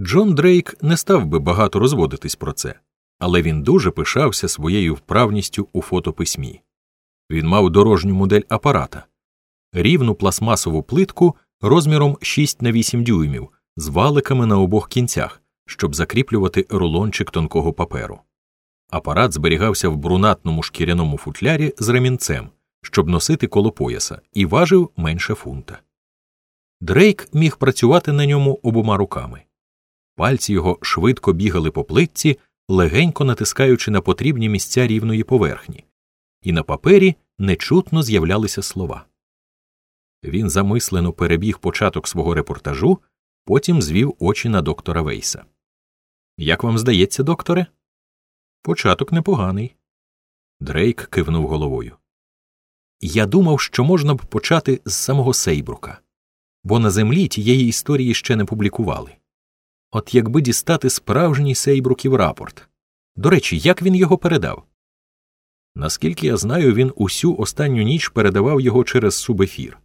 Джон Дрейк не став би багато розводитись про це, але він дуже пишався своєю вправністю у фотописьмі. Він мав дорожню модель апарата, рівну пластмасову плитку розміром 6 на 8 дюймів з валиками на обох кінцях, щоб закріплювати рулончик тонкого паперу. Апарат зберігався в брунатному шкіряному футлярі з ремінцем, щоб носити коло пояса, і важив менше фунта. Дрейк міг працювати на ньому обома руками. Пальці його швидко бігали по плитці, легенько натискаючи на потрібні місця рівної поверхні, і на папері нечутно з'являлися слова. Він замислено перебіг початок свого репортажу, потім звів очі на доктора Вейса. Як вам здається, докторе? Початок непоганий. Дрейк кивнув головою. Я думав, що можна б почати з самого Сейбрука, бо на землі тієї історії ще не публікували. От якби дістати справжній Сейбруків рапорт. До речі, як він його передав? Наскільки я знаю, він усю останню ніч передавав його через субефір.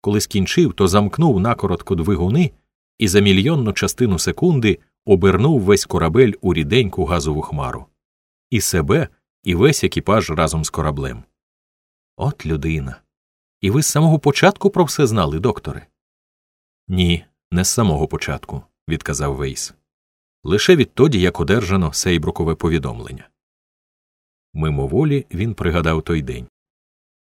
Коли скінчив, то замкнув накоротко двигуни і за мільйонну частину секунди обернув весь корабель у ріденьку газову хмару. І себе, і весь екіпаж разом з кораблем. От людина. І ви з самого початку про все знали, докторе? Ні, не з самого початку, відказав Вейс. Лише відтоді, як одержано сейбрукове повідомлення. Мимоволі він пригадав той день.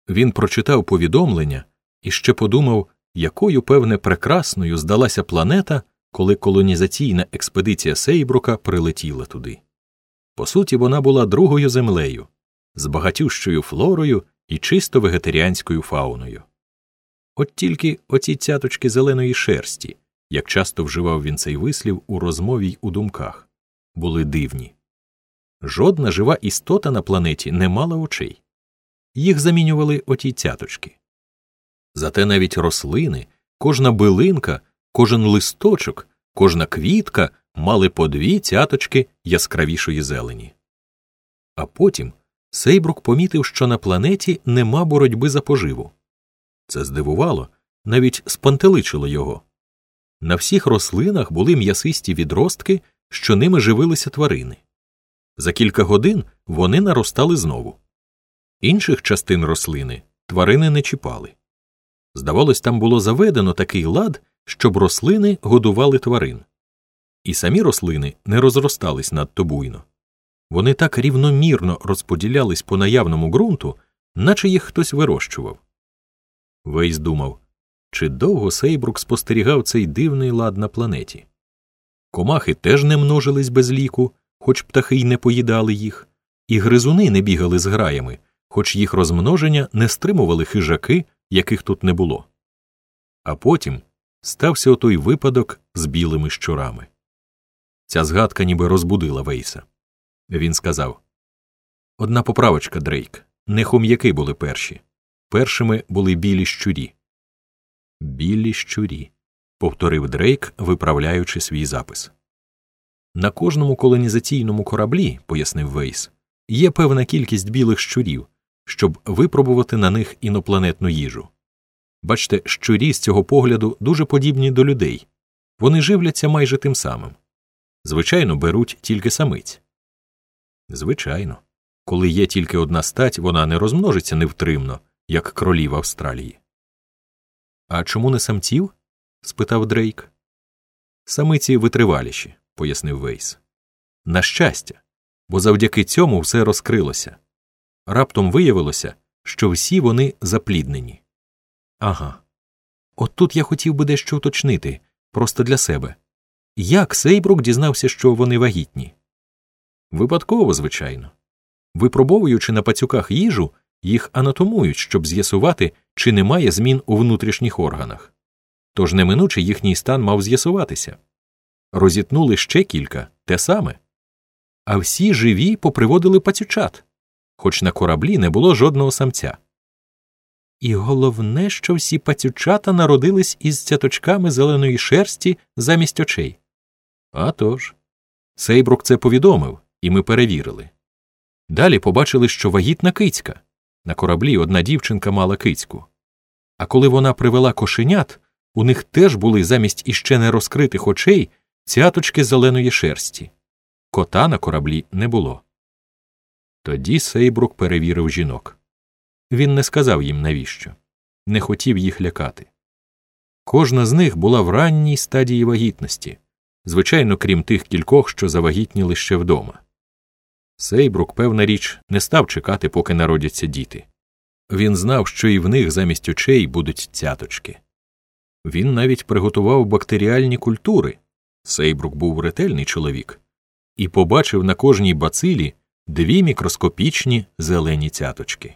Він прочитав повідомлення і ще подумав, якою, певне, прекрасною здалася планета, коли колонізаційна експедиція Сейбрука прилетіла туди. По суті, вона була другою землею, з багатющою флорою і чисто вегетаріанською фауною. От тільки оці цяточки зеленої шерсті, як часто вживав він цей вислів у розмові й у думках, були дивні. Жодна жива істота на планеті не мала очей. Їх замінювали оті цяточки. Зате навіть рослини, кожна билинка, кожен листочок, кожна квітка мали по дві цяточки яскравішої зелені. А потім Сейбрук помітив, що на планеті нема боротьби за поживу. Це здивувало, навіть спантеличило його. На всіх рослинах були м'ясисті відростки, що ними живилися тварини. За кілька годин вони наростали знову. Інших частин рослини тварини не чіпали. Здавалось, там було заведено такий лад, щоб рослини годували тварин. І самі рослини не розростались надто буйно. Вони так рівномірно розподілялись по наявному ґрунту, наче їх хтось вирощував. Вейс думав, чи довго Сейбрук спостерігав цей дивний лад на планеті. Комахи теж не множились без ліку, хоч птахи й не поїдали їх, і гризуни не бігали з граями, хоч їх розмноження не стримували хижаки, яких тут не було. А потім стався отой випадок з білими щурами. Ця згадка ніби розбудила Вейса. Він сказав Одна поправочка, Дрейк. Не хом'яки були перші. Першими були білі щурі. Білі щурі. повторив Дрейк, виправляючи свій запис. На кожному колонізаційному кораблі, пояснив Вейс, є певна кількість білих щурів, щоб випробувати на них інопланетну їжу. Бачте, щурі з цього погляду дуже подібні до людей вони живляться майже тим самим. Звичайно, беруть тільки самиць. Звичайно, коли є тільки одна стать, вона не розмножиться невтримно, як кролі в Австралії. А чому не самців? спитав Дрейк. Самиці витриваліші, пояснив Вейс. На щастя, бо завдяки цьому все розкрилося. Раптом виявилося, що всі вони запліднені. Ага. От тут я хотів би дещо уточнити, просто для себе. Як Сейбрук дізнався, що вони вагітні? Випадково, звичайно. Випробовуючи на пацюках їжу, їх анатомують, щоб з'ясувати, чи немає змін у внутрішніх органах. Тож неминуче їхній стан мав з'ясуватися. Розітнули ще кілька те саме. А всі живі поприводили пацючат, хоч на кораблі не було жодного самця. І головне, що всі пацючата народились із цяточками зеленої шерсті замість очей. А тож. Сейбрук це повідомив, і ми перевірили. Далі побачили, що вагітна кицька. На кораблі одна дівчинка мала кицьку. А коли вона привела кошенят, у них теж були замість іще не розкритих очей цяточки зеленої шерсті. Кота на кораблі не було. Тоді Сейбрук перевірив жінок. Він не сказав їм навіщо, не хотів їх лякати. Кожна з них була в ранній стадії вагітності, звичайно, крім тих кількох, що завагітніли ще вдома. Сейбрук, певна річ, не став чекати, поки народяться діти. Він знав, що і в них замість очей будуть цяточки. Він навіть приготував бактеріальні культури Сейбрук був ретельний чоловік, і побачив на кожній бацилі дві мікроскопічні зелені цяточки.